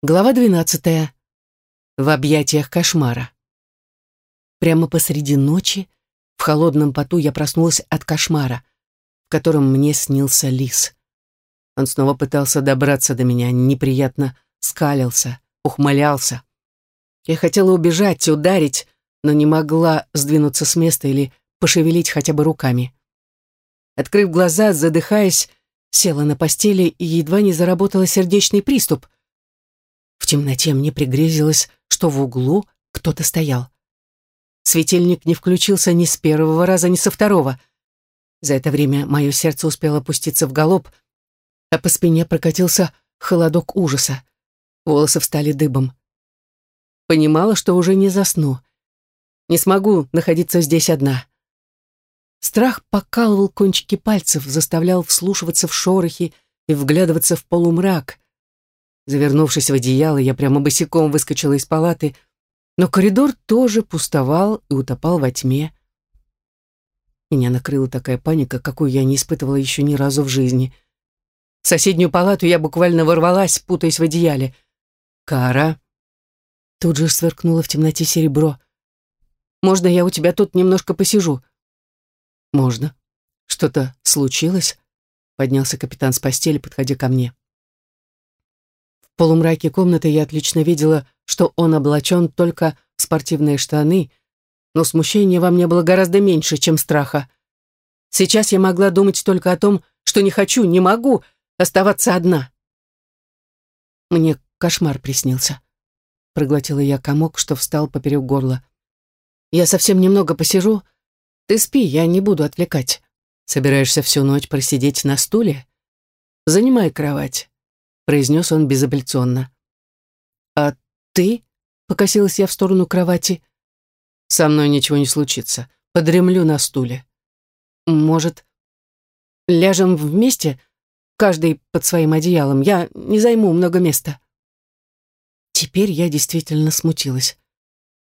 Глава двенадцатая. В объятиях кошмара. Прямо посреди ночи, в холодном поту, я проснулась от кошмара, в котором мне снился лис. Он снова пытался добраться до меня, неприятно скалился, ухмылялся. Я хотела убежать, ударить, но не могла сдвинуться с места или пошевелить хотя бы руками. Открыв глаза, задыхаясь, села на постели и едва не заработала сердечный приступ — в темноте мне пригрезилось, что в углу кто-то стоял. Светильник не включился ни с первого раза, ни со второго. За это время мое сердце успело опуститься в галоп, а по спине прокатился холодок ужаса. Волосы встали дыбом. Понимала, что уже не засну. Не смогу находиться здесь одна. Страх покалывал кончики пальцев, заставлял вслушиваться в шорохи и вглядываться в полумрак. Завернувшись в одеяло, я прямо босиком выскочила из палаты, но коридор тоже пустовал и утопал во тьме. Меня накрыла такая паника, какую я не испытывала еще ни разу в жизни. В соседнюю палату я буквально ворвалась, путаясь в одеяле. «Кара!» Тут же сверкнуло в темноте серебро. «Можно я у тебя тут немножко посижу?» «Можно. Что-то случилось?» Поднялся капитан с постели, подходя ко мне полумраке комнаты я отлично видела, что он облачен только в спортивные штаны, но смущения во мне было гораздо меньше, чем страха. Сейчас я могла думать только о том, что не хочу, не могу оставаться одна. Мне кошмар приснился. Проглотила я комок, что встал поперек горла. Я совсем немного посижу. Ты спи, я не буду отвлекать. Собираешься всю ночь просидеть на стуле? Занимай кровать произнес он безапелляционно. «А ты?» — покосилась я в сторону кровати. «Со мной ничего не случится. Подремлю на стуле. Может, ляжем вместе, каждый под своим одеялом? Я не займу много места». Теперь я действительно смутилась.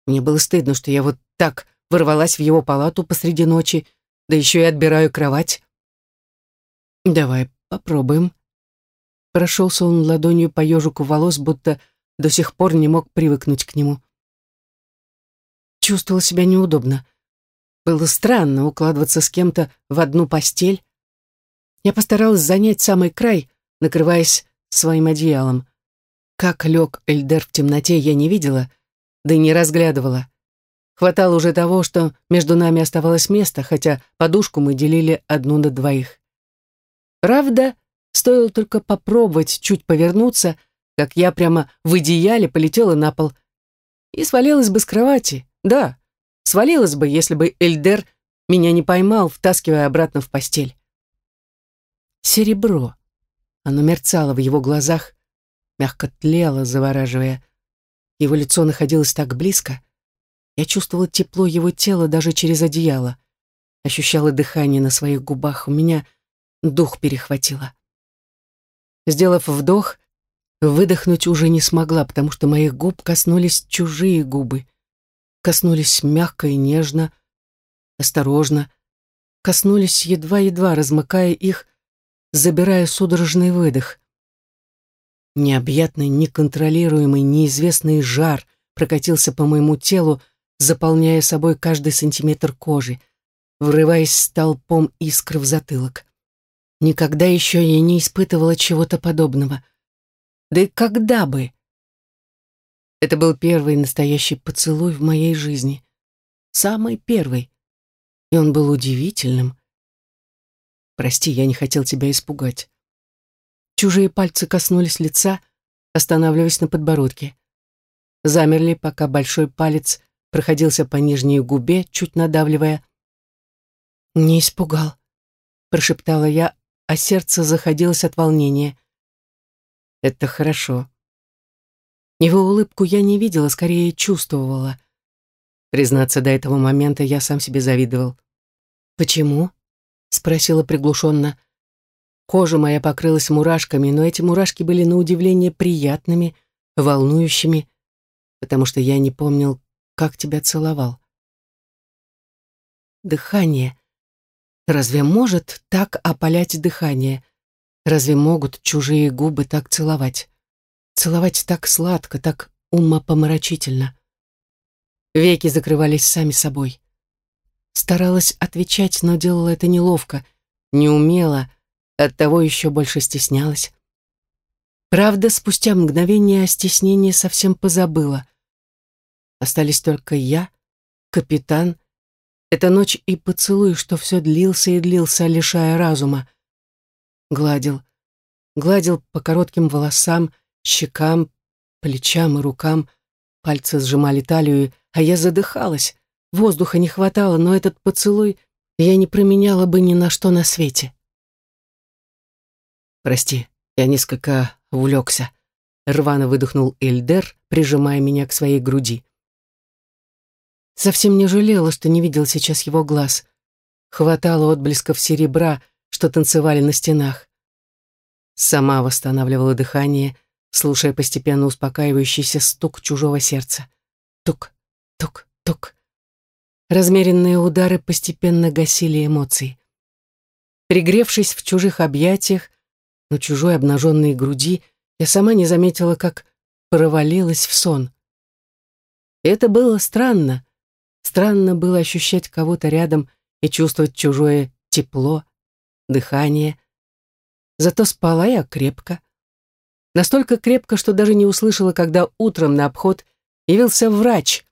Мне было стыдно, что я вот так ворвалась в его палату посреди ночи, да еще и отбираю кровать. «Давай попробуем», Прошелся он ладонью по ежику волос, будто до сих пор не мог привыкнуть к нему. Чувствовал себя неудобно. Было странно укладываться с кем-то в одну постель. Я постаралась занять самый край, накрываясь своим одеялом. Как лег Эльдер в темноте, я не видела, да и не разглядывала. Хватало уже того, что между нами оставалось место, хотя подушку мы делили одну на двоих. Правда, Стоило только попробовать чуть повернуться, как я прямо в идеале полетела на пол. И свалилась бы с кровати. Да, свалилась бы, если бы Эльдер меня не поймал, втаскивая обратно в постель. Серебро. Оно мерцало в его глазах, мягко тлело, завораживая. Его лицо находилось так близко. Я чувствовала тепло его тела даже через одеяло. Ощущала дыхание на своих губах. У меня дух перехватило. Сделав вдох, выдохнуть уже не смогла, потому что моих губ коснулись чужие губы. Коснулись мягко и нежно, осторожно. Коснулись едва-едва, размыкая их, забирая судорожный выдох. Необъятный, неконтролируемый, неизвестный жар прокатился по моему телу, заполняя собой каждый сантиметр кожи, врываясь столпом искр в затылок. Никогда еще я не испытывала чего-то подобного. Да и когда бы? Это был первый настоящий поцелуй в моей жизни. Самый первый. И он был удивительным. Прости, я не хотел тебя испугать. Чужие пальцы коснулись лица, останавливаясь на подбородке. Замерли, пока большой палец проходился по нижней губе, чуть надавливая. «Не испугал», — прошептала я, а сердце заходилось от волнения. Это хорошо. Его улыбку я не видела, скорее чувствовала. Признаться, до этого момента я сам себе завидовал. «Почему?» — спросила приглушенно. Кожа моя покрылась мурашками, но эти мурашки были на удивление приятными, волнующими, потому что я не помнил, как тебя целовал. Дыхание. Разве может так опалять дыхание? Разве могут чужие губы так целовать? Целовать так сладко, так умопомрачительно. Веки закрывались сами собой. Старалась отвечать, но делала это неловко, неумело, оттого еще больше стеснялась. Правда, спустя мгновение о стеснении совсем позабыла. Остались только я, капитан, эта ночь и поцелуй, что все длился и длился, лишая разума. Гладил, гладил по коротким волосам, щекам, плечам и рукам, пальцы сжимали талию, а я задыхалась. Воздуха не хватало, но этот поцелуй я не променяла бы ни на что на свете. «Прости, я несколько увлекся», — рвано выдохнул Эльдер, прижимая меня к своей груди. Совсем не жалела, что не видел сейчас его глаз. Хватало отблесков серебра, что танцевали на стенах. Сама восстанавливала дыхание, слушая постепенно успокаивающийся стук чужого сердца. Тук, тук, тук. Размеренные удары постепенно гасили эмоции. Пригревшись в чужих объятиях, на чужой обнаженной груди, я сама не заметила, как провалилась в сон. это было странно, Странно было ощущать кого-то рядом и чувствовать чужое тепло, дыхание. Зато спала я крепко. Настолько крепко, что даже не услышала, когда утром на обход явился врач.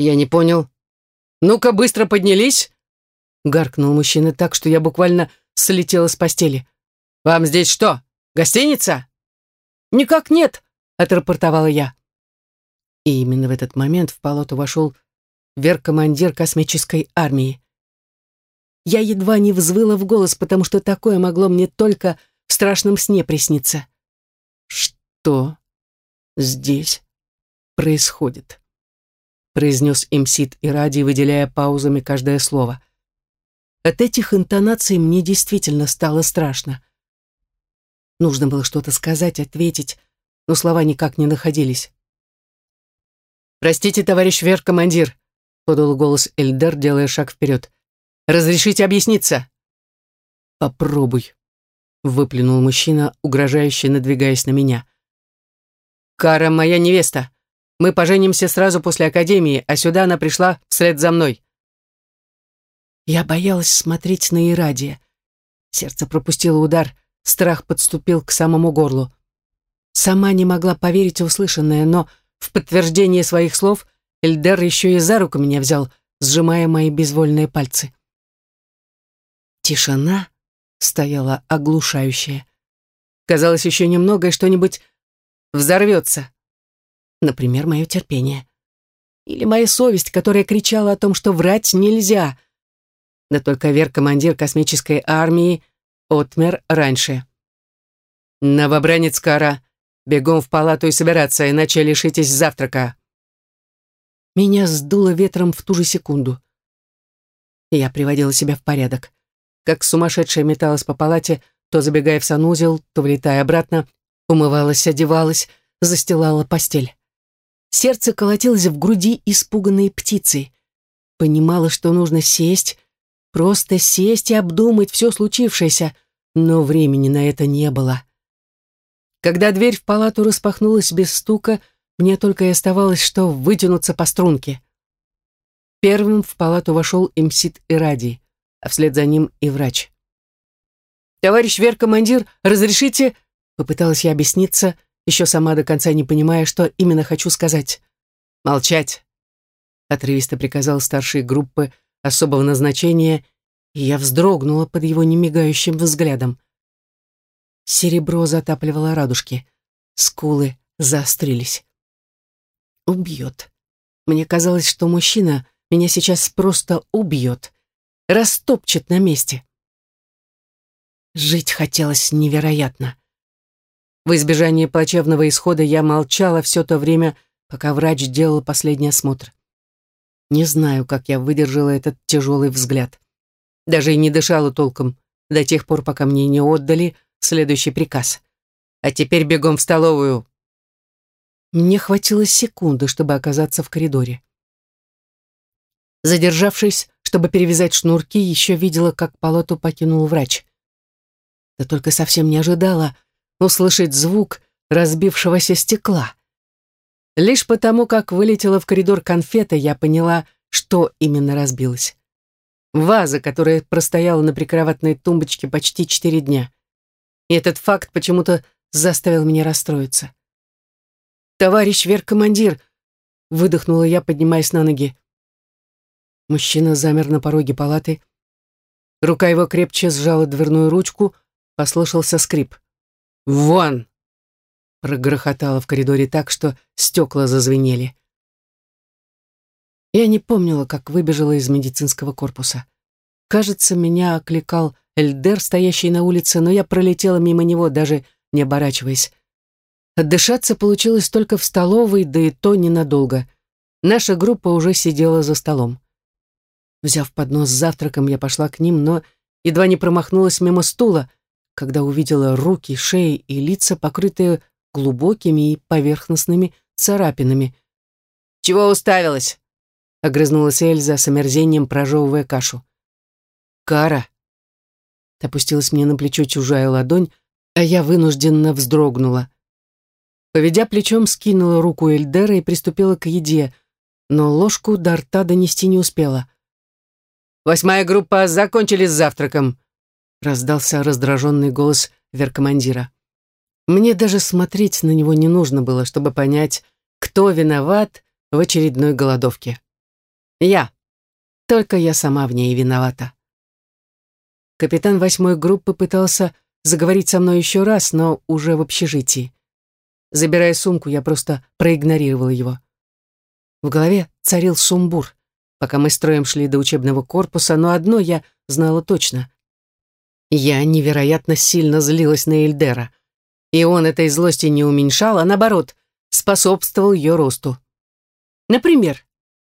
Я не понял. «Ну-ка, быстро поднялись!» Гаркнул мужчина так, что я буквально слетела с постели. «Вам здесь что, гостиница?» «Никак нет», — отрапортовала я. И именно в этот момент в палату вошел веркомандир космической армии. Я едва не взвыла в голос, потому что такое могло мне только в страшном сне присниться. «Что здесь происходит?» произнес имсит и ради, выделяя паузами каждое слово. От этих интонаций мне действительно стало страшно. Нужно было что-то сказать, ответить, но слова никак не находились. «Простите, товарищ веркомандир, подал голос Эльдер, делая шаг вперед. «Разрешите объясниться?» «Попробуй», — выплюнул мужчина, угрожающе надвигаясь на меня. «Кара моя невеста. Мы поженимся сразу после академии, а сюда она пришла вслед за мной». Я боялась смотреть на Ирадия. Сердце пропустило удар, страх подступил к самому горлу. Сама не могла поверить услышанное, но в подтверждение своих слов Эльдер еще и за руку меня взял, сжимая мои безвольные пальцы. Тишина стояла оглушающая. Казалось, еще немного, и что-нибудь взорвется. Например, мое терпение. Или моя совесть, которая кричала о том, что врать нельзя. Да только Вер-командир космической армии отмер раньше. «Новобранец Кара, бегом в палату и собираться, иначе лишитесь завтрака», меня сдуло ветром в ту же секунду. Я приводила себя в порядок. Как сумасшедшая металась по палате, то забегая в санузел, то влетая обратно, умывалась, одевалась, застилала постель. Сердце колотилось в груди испуганной птицей. Понимала, что нужно сесть, просто сесть и обдумать все случившееся, но времени на это не было. Когда дверь в палату распахнулась без стука, мне только и оставалось, что вытянуться по струнке. Первым в палату вошел имсит Иради, а вслед за ним и врач. «Товарищ Вер-командир, разрешите?» Попыталась я объясниться, еще сама до конца не понимая, что именно хочу сказать. «Молчать!» Отрывисто приказал старшей группы особого назначения, и я вздрогнула под его немигающим взглядом. Серебро затапливало радужки, скулы заострились убьет. Мне казалось, что мужчина меня сейчас просто убьет, растопчет на месте. Жить хотелось невероятно. В избежание плачевного исхода я молчала все то время, пока врач делал последний осмотр. Не знаю, как я выдержала этот тяжелый взгляд. Даже и не дышала толком, до тех пор, пока мне не отдали следующий приказ. А теперь бегом в столовую, мне хватило секунды, чтобы оказаться в коридоре. Задержавшись, чтобы перевязать шнурки, еще видела, как палату покинул врач. Да только совсем не ожидала услышать звук, разбившегося стекла. Лишь потому, как вылетела в коридор конфета, я поняла, что именно разбилось. Ваза, которая простояла на прикроватной тумбочке почти четыре дня. И этот факт почему-то заставил меня расстроиться. «Товарищ веркомандир!» — выдохнула я, поднимаясь на ноги. Мужчина замер на пороге палаты. Рука его крепче сжала дверную ручку, послышался скрип. «Вон!» — прогрохотало в коридоре так, что стекла зазвенели. Я не помнила, как выбежала из медицинского корпуса. Кажется, меня окликал Эльдер, стоящий на улице, но я пролетела мимо него, даже не оборачиваясь. Отдышаться получилось только в столовой, да и то ненадолго. Наша группа уже сидела за столом. Взяв поднос с завтраком, я пошла к ним, но едва не промахнулась мимо стула, когда увидела руки, шеи и лица, покрытые глубокими и поверхностными царапинами. «Чего уставилась?» — огрызнулась Эльза с омерзением, прожевывая кашу. «Кара!» — опустилась мне на плечо чужая ладонь, а я вынужденно вздрогнула. Поведя плечом, скинула руку Эльдера и приступила к еде, но ложку до рта донести не успела. «Восьмая группа закончили с завтраком», — раздался раздраженный голос веркомандира. Мне даже смотреть на него не нужно было, чтобы понять, кто виноват в очередной голодовке. Я. Только я сама в ней виновата. Капитан восьмой группы пытался заговорить со мной еще раз, но уже в общежитии. Забирая сумку, я просто проигнорировала его. В голове царил сумбур, пока мы строем шли до учебного корпуса, но одно я знала точно. Я невероятно сильно злилась на Эльдера, и он этой злости не уменьшал, а наоборот, способствовал ее росту. Например,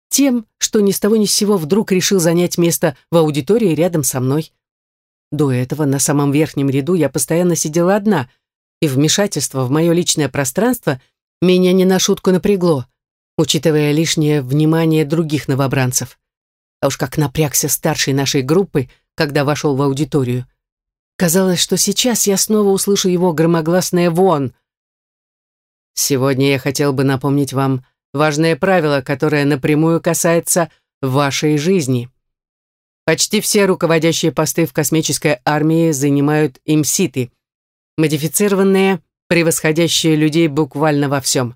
тем, что ни с того ни с сего вдруг решил занять место в аудитории рядом со мной. До этого на самом верхнем ряду я постоянно сидела одна, и вмешательство в мое личное пространство меня не на шутку напрягло, учитывая лишнее внимание других новобранцев. А уж как напрягся старший нашей группы, когда вошел в аудиторию. Казалось, что сейчас я снова услышу его громогласное «вон». Сегодня я хотел бы напомнить вам важное правило, которое напрямую касается вашей жизни. Почти все руководящие посты в космической армии занимают имситы, модифицированные, превосходящие людей буквально во всем.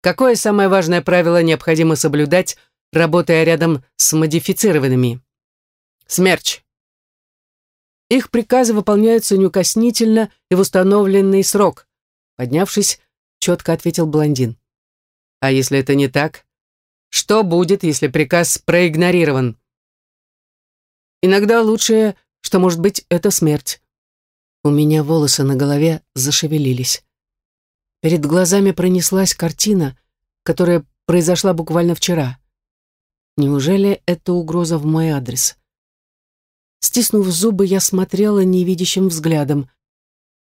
Какое самое важное правило необходимо соблюдать, работая рядом с модифицированными? Смерч. Их приказы выполняются неукоснительно и в установленный срок. Поднявшись, четко ответил блондин. А если это не так? Что будет, если приказ проигнорирован? Иногда лучшее, что может быть, это смерть. У меня волосы на голове зашевелились. Перед глазами пронеслась картина, которая произошла буквально вчера. Неужели это угроза в мой адрес? Стиснув зубы, я смотрела невидящим взглядом.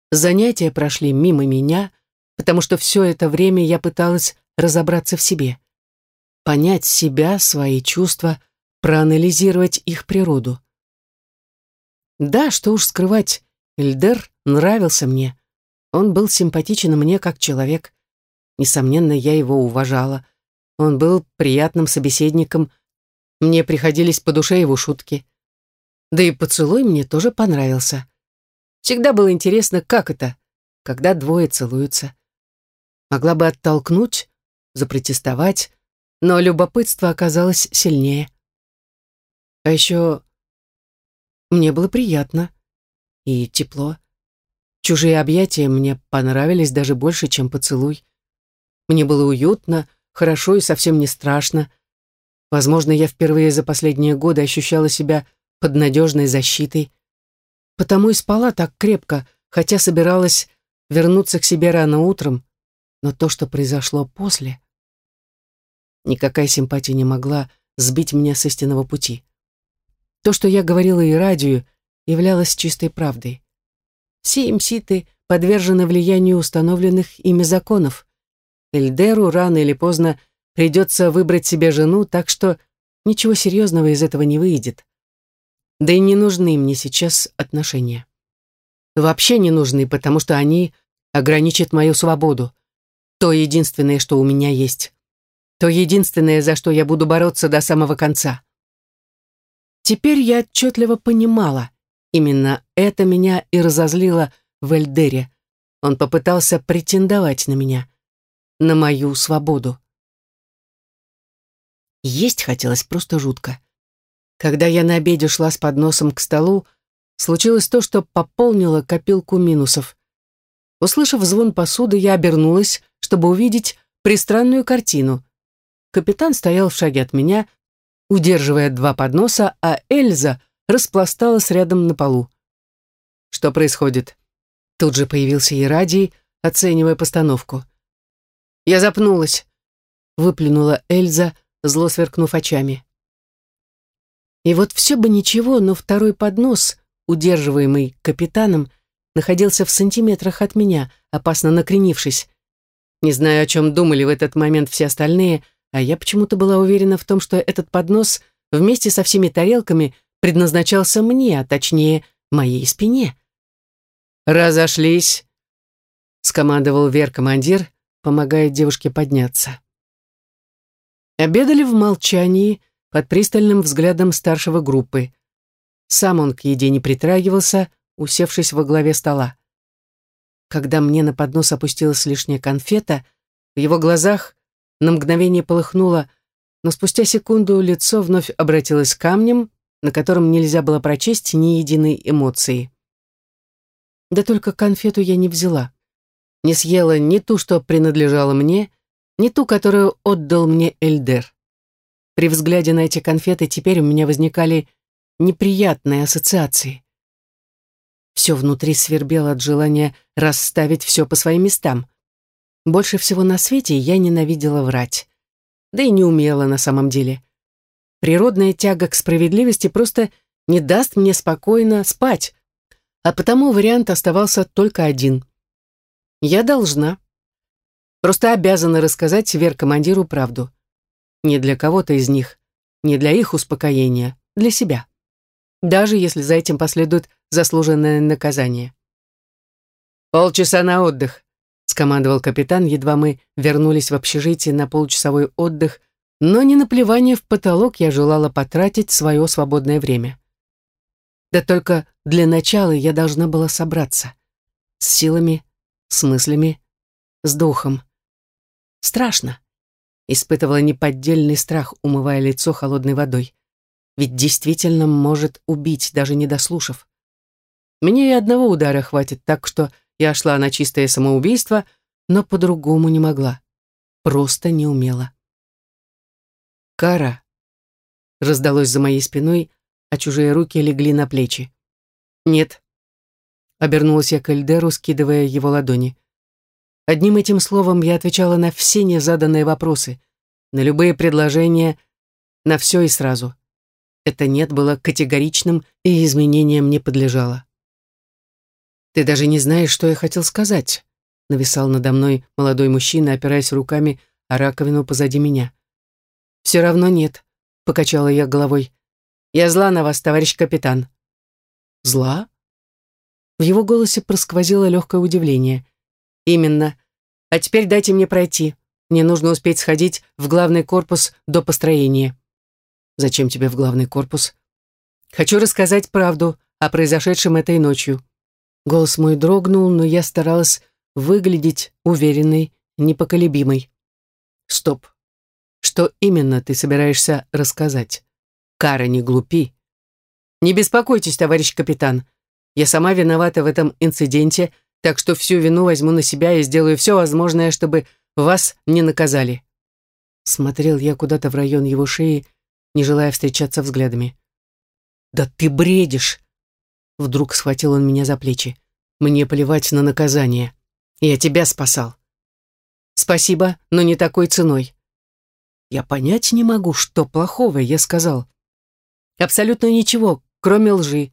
Занятия прошли мимо меня, потому что все это время я пыталась разобраться в себе. Понять себя, свои чувства, проанализировать их природу. Да, что уж скрывать, Эльдер нравился мне. Он был симпатичен мне как человек. Несомненно, я его уважала. Он был приятным собеседником. Мне приходились по душе его шутки. Да и поцелуй мне тоже понравился. Всегда было интересно, как это, когда двое целуются. Могла бы оттолкнуть, запротестовать, но любопытство оказалось сильнее. А еще мне было приятно и тепло. Чужие объятия мне понравились даже больше, чем поцелуй. Мне было уютно, хорошо и совсем не страшно. Возможно, я впервые за последние годы ощущала себя под надежной защитой. Потому и спала так крепко, хотя собиралась вернуться к себе рано утром, но то, что произошло после... Никакая симпатия не могла сбить меня с истинного пути. То, что я говорила и радио, являлось чистой правдой. Все имситы подвержены влиянию установленных ими законов. Эльдеру рано или поздно придется выбрать себе жену, так что ничего серьезного из этого не выйдет. Да и не нужны мне сейчас отношения. Вообще не нужны, потому что они ограничит мою свободу. То единственное, что у меня есть. То единственное, за что я буду бороться до самого конца. Теперь я отчетливо понимала, именно это меня и разозлило в Эльдере. Он попытался претендовать на меня, на мою свободу. Есть хотелось просто жутко. Когда я на обеде шла с подносом к столу, случилось то, что пополнило копилку минусов. Услышав звон посуды, я обернулась, чтобы увидеть пристранную картину. Капитан стоял в шаге от меня, удерживая два подноса, а Эльза распласталась рядом на полу. Что происходит? Тут же появился Ерадий, оценивая постановку. «Я запнулась», — выплюнула Эльза, зло сверкнув очами. И вот все бы ничего, но второй поднос, удерживаемый капитаном, находился в сантиметрах от меня, опасно накренившись. Не знаю, о чем думали в этот момент все остальные, а я почему-то была уверена в том, что этот поднос вместе со всеми тарелками предназначался мне, а точнее, моей спине. «Разошлись», — скомандовал Вер-командир, помогая девушке подняться. Обедали в молчании, под пристальным взглядом старшего группы. Сам он к еде не притрагивался, усевшись во главе стола. Когда мне на поднос опустилась лишняя конфета, в его глазах на мгновение полыхнуло, но спустя секунду лицо вновь обратилось камнем, на котором нельзя было прочесть ни единой эмоции. Да только конфету я не взяла. Не съела ни ту, что принадлежала мне, ни ту, которую отдал мне Эльдер. При взгляде на эти конфеты теперь у меня возникали неприятные ассоциации. Все внутри свербело от желания расставить все по своим местам. Больше всего на свете я ненавидела врать. Да и не умела на самом деле. Природная тяга к справедливости просто не даст мне спокойно спать, а потому вариант оставался только один. Я должна. Просто обязана рассказать Вер-командиру правду. Не для кого-то из них, не для их успокоения, для себя. Даже если за этим последует заслуженное наказание. «Полчаса на отдых», — скомандовал капитан, едва мы вернулись в общежитие на полчасовой отдых, но не на плевание в потолок я желала потратить свое свободное время. Да только для начала я должна была собраться. С силами, с мыслями, с духом. Страшно. Испытывала неподдельный страх, умывая лицо холодной водой. Ведь действительно может убить, даже не дослушав. Мне и одного удара хватит, так что я шла на чистое самоубийство, но по-другому не могла. Просто не умела. «Кара!» раздалось за моей спиной, а чужие руки легли на плечи. «Нет», — обернулась я к Эльдеру, скидывая его ладони. Одним этим словом я отвечала на все незаданные вопросы, на любые предложения, на все и сразу. Это «нет» было категоричным и изменениям не подлежало. «Ты даже не знаешь, что я хотел сказать», — нависал надо мной молодой мужчина, опираясь руками о раковину позади меня. «Все равно нет», — покачала я головой. «Я зла на вас, товарищ капитан». «Зла?» В его голосе просквозило легкое удивление. «Именно. А теперь дайте мне пройти. Мне нужно успеть сходить в главный корпус до построения». «Зачем тебе в главный корпус?» «Хочу рассказать правду о произошедшем этой ночью». Голос мой дрогнул, но я старалась выглядеть уверенной, непоколебимой. «Стоп. Что именно ты собираешься рассказать? Кара, не глупи». «Не беспокойтесь, товарищ капитан. Я сама виновата в этом инциденте, так что всю вину возьму на себя и сделаю все возможное, чтобы вас не наказали». Смотрел я куда-то в район его шеи, не желая встречаться взглядами. «Да ты бредишь!» Вдруг схватил он меня за плечи. «Мне плевать на наказание. Я тебя спасал». «Спасибо, но не такой ценой». «Я понять не могу, что плохого я сказал». «Абсолютно ничего, кроме лжи.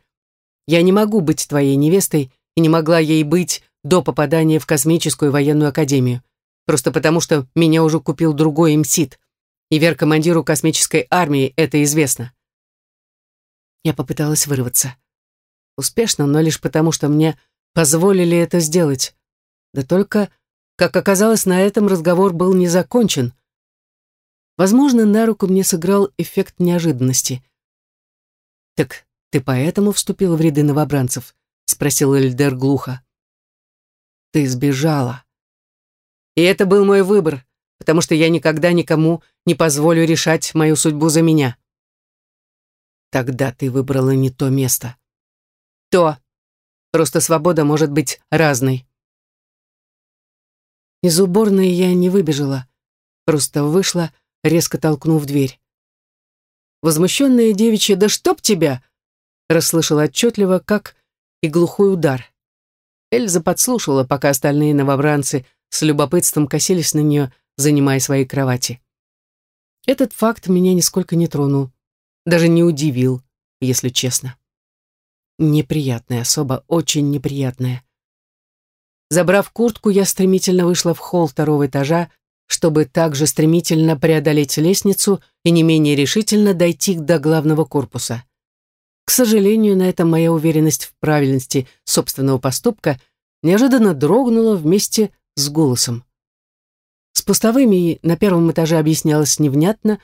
Я не могу быть твоей невестой и не могла ей быть до попадания в космическую военную академию. Просто потому, что меня уже купил другой МСИД. И вер-командиру космической армии это известно. Я попыталась вырваться. Успешно, но лишь потому, что мне позволили это сделать. Да только, как оказалось, на этом разговор был не закончен. Возможно, на руку мне сыграл эффект неожиданности. «Так ты поэтому вступил в ряды новобранцев?» — спросил Эльдер глухо. «Ты сбежала. И это был мой выбор, потому что я никогда никому не позволю решать мою судьбу за меня». «Тогда ты выбрала не то место». «То. Просто свобода может быть разной». Из уборной я не выбежала, просто вышла, резко толкнув дверь. Возмущенная девичья «Да чтоб тебя!» расслышала отчетливо, как и глухой удар. Эльза подслушала, пока остальные новобранцы с любопытством косились на нее, занимая свои кровати. Этот факт меня нисколько не тронул, даже не удивил, если честно. Неприятная особа, очень неприятная. Забрав куртку, я стремительно вышла в холл второго этажа, чтобы также стремительно преодолеть лестницу и не менее решительно дойти до главного корпуса. К сожалению, на этом моя уверенность в правильности собственного поступка неожиданно дрогнула вместе с голосом. С пустовыми на первом этаже объяснялось невнятно,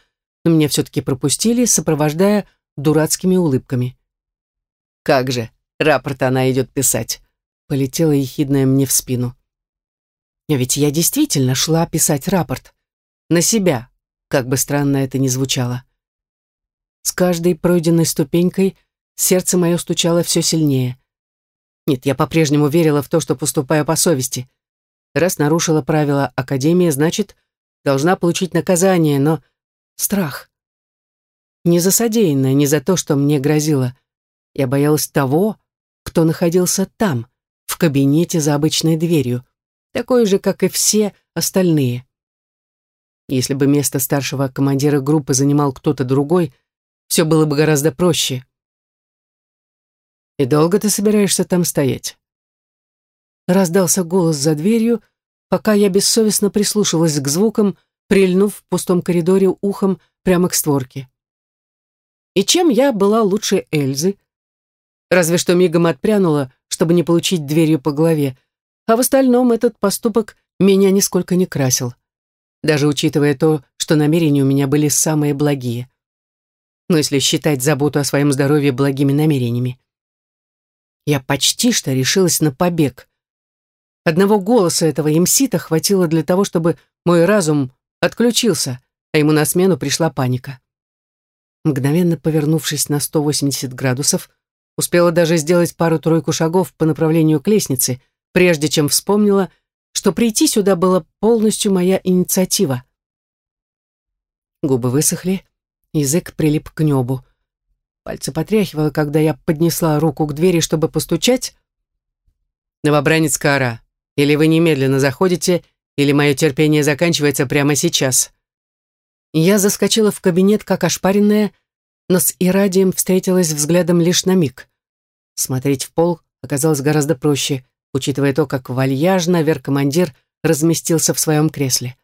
но меня все-таки пропустили, сопровождая дурацкими улыбками. «Как же, рапорт она идет писать полетела ехидная мне в спину. А ведь я действительно шла писать рапорт. На себя, как бы странно это ни звучало. С каждой пройденной ступенькой сердце мое стучало все сильнее. Нет, я по-прежнему верила в то, что поступаю по совести. Раз нарушила правила Академии, значит, должна получить наказание, но страх. Не за содеянное, не за то, что мне грозило. Я боялась того, кто находился там в кабинете за обычной дверью, такой же, как и все остальные. Если бы место старшего командира группы занимал кто-то другой, все было бы гораздо проще. «И долго ты собираешься там стоять?» Раздался голос за дверью, пока я бессовестно прислушивалась к звукам, прильнув в пустом коридоре ухом прямо к створке. И чем я была лучше Эльзы? Разве что мигом отпрянула, чтобы не получить дверью по голове, а в остальном этот поступок меня нисколько не красил, даже учитывая то, что намерения у меня были самые благие. Но если считать заботу о своем здоровье благими намерениями. Я почти что решилась на побег. Одного голоса этого имсита хватило для того, чтобы мой разум отключился, а ему на смену пришла паника. Мгновенно повернувшись на 180 градусов, Успела даже сделать пару-тройку шагов по направлению к лестнице, прежде чем вспомнила, что прийти сюда была полностью моя инициатива. Губы высохли, язык прилип к небу. Пальцы потряхивало, когда я поднесла руку к двери, чтобы постучать. «Новобранец Кара, или вы немедленно заходите, или мое терпение заканчивается прямо сейчас». Я заскочила в кабинет, как ошпаренная, но с Ирадием встретилась взглядом лишь на миг. Смотреть в пол оказалось гораздо проще, учитывая то, как вальяжно веркомандир разместился в своем кресле.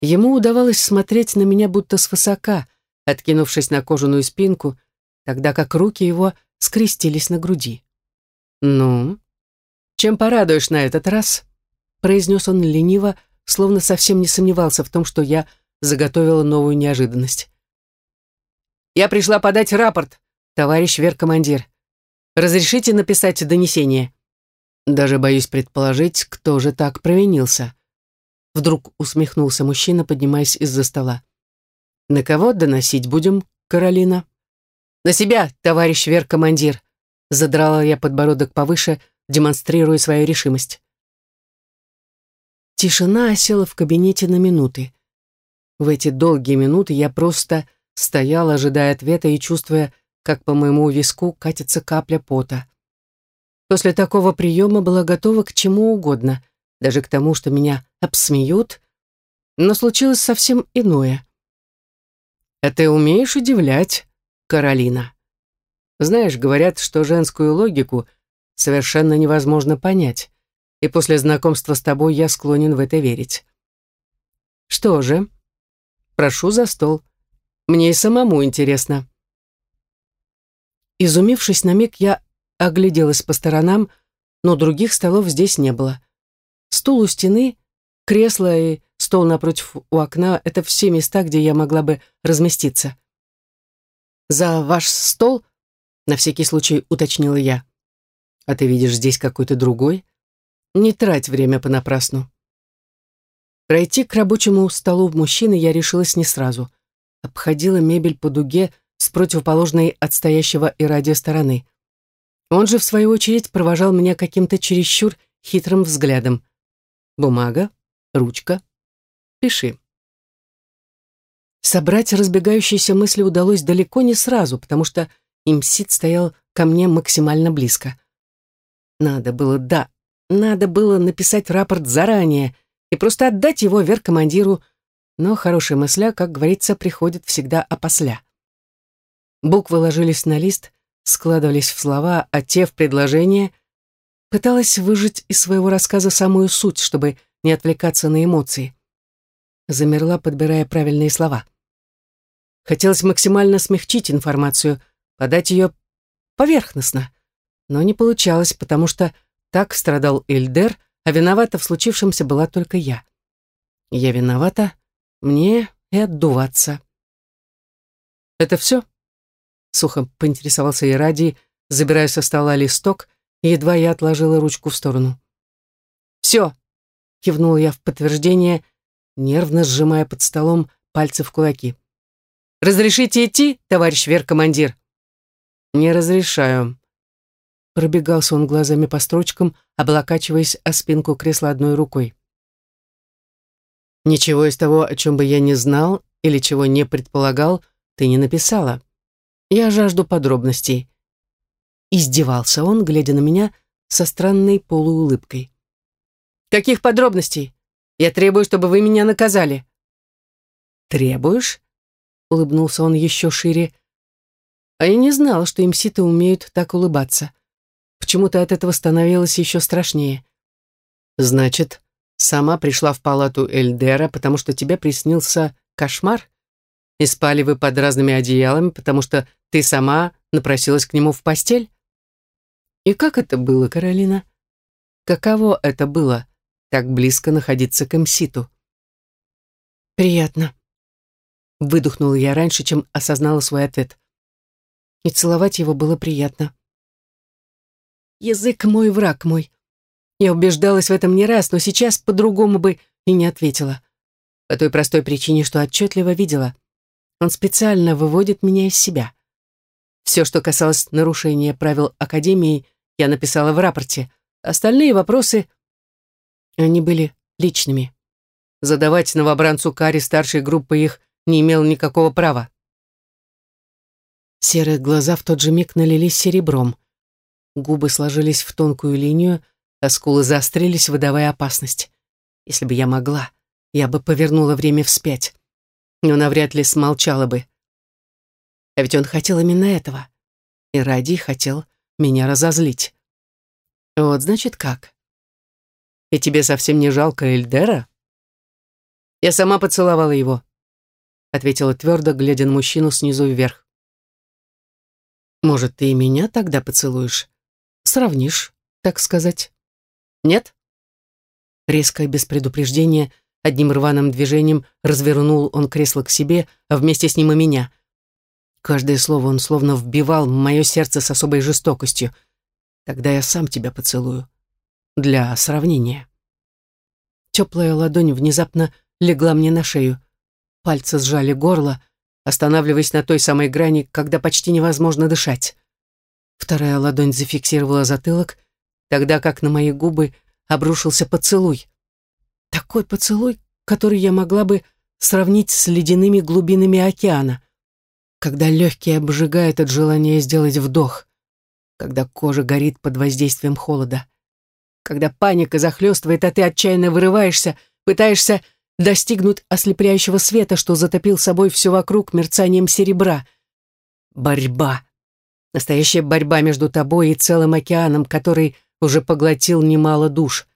Ему удавалось смотреть на меня будто свысока, откинувшись на кожаную спинку, тогда как руки его скрестились на груди. «Ну, чем порадуешь на этот раз?» произнес он лениво, словно совсем не сомневался в том, что я заготовила новую неожиданность. «Я пришла подать рапорт, товарищ веркомандир. Разрешите написать донесение?» Даже боюсь предположить, кто же так провинился. Вдруг усмехнулся мужчина, поднимаясь из-за стола. «На кого доносить будем, Каролина?» «На себя, товарищ вер-командир!» Задрала я подбородок повыше, демонстрируя свою решимость. Тишина осела в кабинете на минуты. В эти долгие минуты я просто стояла, ожидая ответа и чувствуя, как по моему виску катится капля пота. После такого приема была готова к чему угодно, даже к тому, что меня обсмеют, но случилось совсем иное. «А ты умеешь удивлять, Каролина?» Знаешь, говорят, что женскую логику совершенно невозможно понять, и после знакомства с тобой я склонен в это верить. Что же, прошу за стол. Мне и самому интересно. Изумившись на миг, я огляделась по сторонам, но других столов здесь не было. Стул у стены, кресло и стол напротив у окна — это все места, где я могла бы разместиться. «За ваш стол?» — на всякий случай уточнила я. «А ты видишь здесь какой-то другой? Не трать время понапрасну». Пройти к рабочему столу мужчины я решилась не сразу. Обходила мебель по дуге с противоположной от стоящего и ради стороны. Он же, в свою очередь, провожал меня каким-то чересчур хитрым взглядом. Бумага, ручка. Пиши. Собрать разбегающиеся мысли удалось далеко не сразу, потому что имсит стоял ко мне максимально близко. Надо было, да, надо было написать рапорт заранее и просто отдать его вверх командиру, но хорошая мысля, как говорится, приходит всегда опосля. Буквы ложились на лист, складывались в слова, а те в предложения. Пыталась выжить из своего рассказа самую суть, чтобы не отвлекаться на эмоции. Замерла, подбирая правильные слова. Хотелось максимально смягчить информацию, подать ее поверхностно, но не получалось, потому что так страдал Эльдер, а виновата в случившемся была только я. Я виновата, мне и отдуваться. «Это все?» Сухо поинтересовался Иради, забирая со стола листок, едва я отложила ручку в сторону. «Все!» — кивнул я в подтверждение, нервно сжимая под столом пальцы в кулаки. «Разрешите идти, товарищ веркомандир?» «Не разрешаю», Пробегался он глазами по строчкам, облокачиваясь о спинку кресла одной рукой. «Ничего из того, о чем бы я не знал или чего не предполагал, ты не написала. Я жажду подробностей». Издевался он, глядя на меня со странной полуулыбкой. «Каких подробностей? Я требую, чтобы вы меня наказали». «Требуешь?» — улыбнулся он еще шире. А я не знал, что имситы умеют так улыбаться. Почему-то от этого становилось еще страшнее. «Значит, сама пришла в палату Эльдера, потому что тебе приснился кошмар? И спали вы под разными одеялами, потому что ты сама напросилась к нему в постель?» «И как это было, Каролина? Каково это было, так близко находиться к Эмситу?» «Приятно», — выдохнула я раньше, чем осознала свой ответ. И целовать его было приятно. Язык мой, враг мой. Я убеждалась в этом не раз, но сейчас по-другому бы и не ответила. По той простой причине, что отчетливо видела. Он специально выводит меня из себя. Все, что касалось нарушения правил Академии, я написала в рапорте. Остальные вопросы, они были личными. Задавать новобранцу Кари старшей группы их не имел никакого права. Серые глаза в тот же миг налились серебром. Губы сложились в тонкую линию, а скулы заострились, выдавая опасность. Если бы я могла, я бы повернула время вспять. Но навряд ли смолчала бы. А ведь он хотел именно этого. И ради хотел меня разозлить. Вот значит как. И тебе совсем не жалко Эльдера? Я сама поцеловала его, ответила твердо, глядя на мужчину снизу вверх. Может, ты и меня тогда поцелуешь? сравнишь, так сказать. Нет? Резко без предупреждения, одним рваным движением развернул он кресло к себе, а вместе с ним и меня. Каждое слово он словно вбивал в мое сердце с особой жестокостью. Тогда я сам тебя поцелую. Для сравнения. Теплая ладонь внезапно легла мне на шею. Пальцы сжали горло, останавливаясь на той самой грани, когда почти невозможно дышать. Вторая ладонь зафиксировала затылок, тогда как на мои губы обрушился поцелуй. Такой поцелуй, который я могла бы сравнить с ледяными глубинами океана, когда легкие обжигают от желания сделать вдох, когда кожа горит под воздействием холода, когда паника захлестывает, а ты отчаянно вырываешься, пытаешься достигнуть ослепляющего света, что затопил собой все вокруг мерцанием серебра. Борьба. Настоящая борьба между тобой и целым океаном, который уже поглотил немало душ.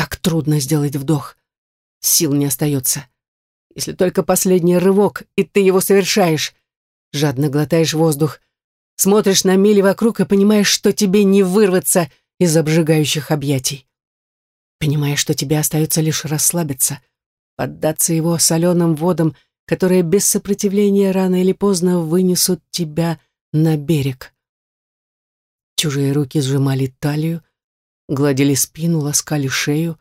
Так трудно сделать вдох. Сил не остается. Если только последний рывок, и ты его совершаешь. Жадно глотаешь воздух, смотришь на мили вокруг и понимаешь, что тебе не вырваться из обжигающих объятий. понимая, что тебе остается лишь расслабиться, поддаться его соленым водам, которые без сопротивления рано или поздно вынесут тебя на берег. Чужие руки сжимали талию, гладили спину, ласкали шею.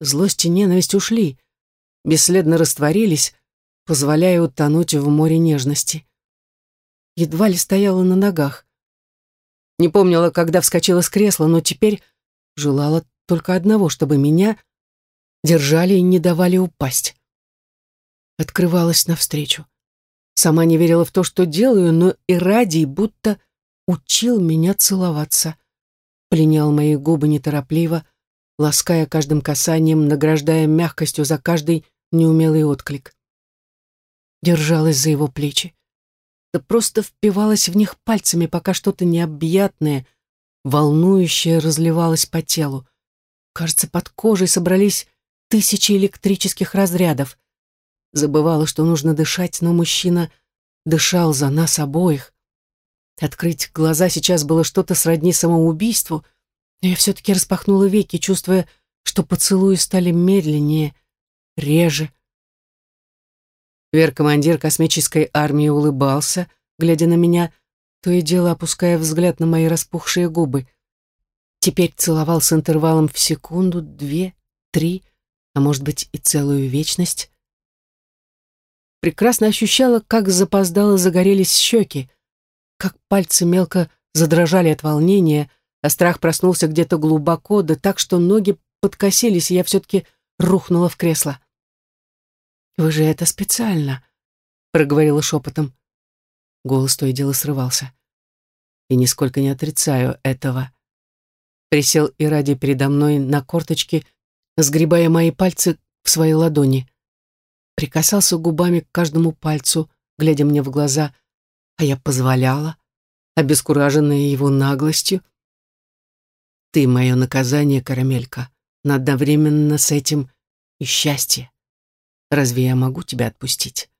Злость и ненависть ушли, бесследно растворились, позволяя утонуть в море нежности. Едва ли стояла на ногах. Не помнила, когда вскочила с кресла, но теперь желала только одного, чтобы меня держали и не давали упасть. Открывалась навстречу. Сама не верила в то, что делаю, но и ради будто учил меня целоваться. Пленял мои губы неторопливо, лаская каждым касанием, награждая мягкостью за каждый неумелый отклик. Держалась за его плечи. Да просто впивалась в них пальцами, пока что-то необъятное, волнующее разливалось по телу. Кажется, под кожей собрались тысячи электрических разрядов. Забывала, что нужно дышать, но мужчина дышал за нас обоих. Открыть глаза сейчас было что-то сродни самоубийству, но я все-таки распахнула веки, чувствуя, что поцелуи стали медленнее, реже. Вер-командир космической армии улыбался, глядя на меня, то и дело опуская взгляд на мои распухшие губы. Теперь целовал с интервалом в секунду, две, три, а может быть и целую вечность. Прекрасно ощущала, как запоздало загорелись щеки, как пальцы мелко задрожали от волнения, а страх проснулся где-то глубоко, да так, что ноги подкосились, и я все-таки рухнула в кресло. «Вы же это специально», — проговорила шепотом. Голос то и дело срывался. «И нисколько не отрицаю этого». Присел и ради передо мной на корточки, сгребая мои пальцы в свои ладони. Прикасался губами к каждому пальцу, глядя мне в глаза, а я позволяла, обескураженная его наглостью. Ты мое наказание, карамелька, но одновременно с этим и счастье. Разве я могу тебя отпустить?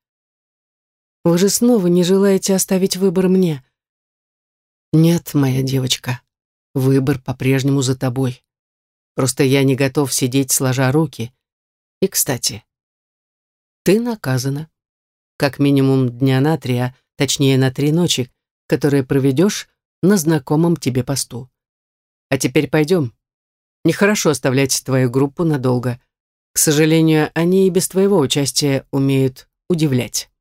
Вы же снова не желаете оставить выбор мне. Нет, моя девочка, выбор по-прежнему за тобой. Просто я не готов сидеть сложа руки. И, кстати, ты наказана. Как минимум дня на три, а точнее на три ночи, которые проведешь на знакомом тебе посту. А теперь пойдем. Нехорошо оставлять твою группу надолго. К сожалению, они и без твоего участия умеют удивлять.